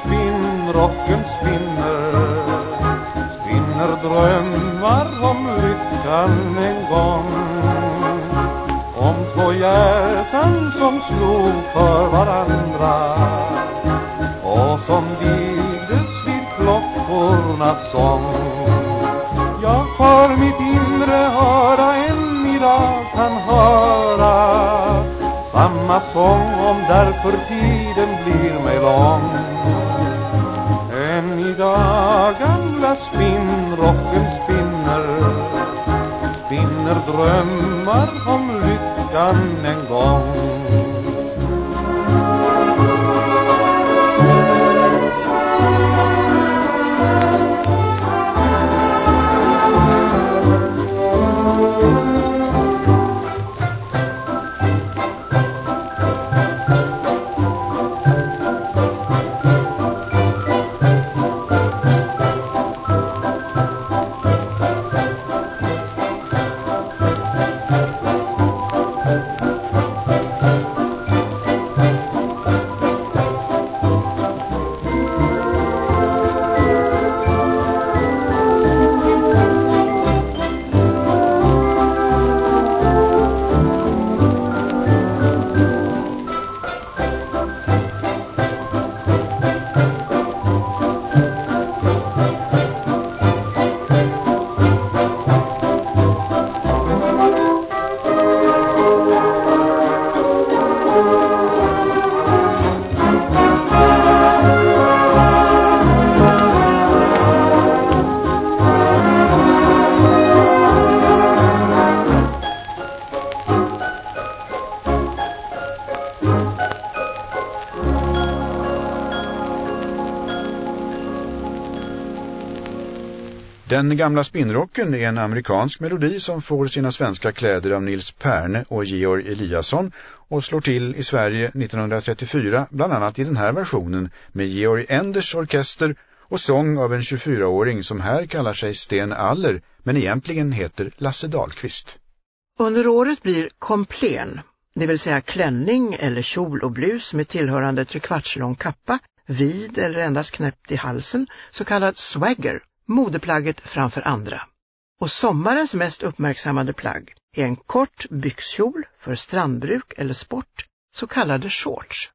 spinnrocken spinner. Spinner drömmar om lyckan en gång. Om två hjärtan som slog för varandra. Och som vildes vid klockornas sång Jag för mitt inre höra än idag kan höra. Samma sång om därför tiden blir mig lång idag gamla spinnrocken spinner Spinner drömmar Den gamla spinnrocken är en amerikansk melodi som får sina svenska kläder av Nils Perne och Georg Eliasson och slår till i Sverige 1934 bland annat i den här versionen med Georg Enders orkester och sång av en 24-åring som här kallar sig Sten Aller men egentligen heter Lasse Dahlqvist. Under året blir komplen, det vill säga klänning eller kjol och blus med tillhörande trekvartslång kappa, vid eller endast knäppt i halsen, så kallad swagger modeplagget framför andra. Och sommarens mest uppmärksammade plagg är en kort byxkjol för strandbruk eller sport, så kallade shorts.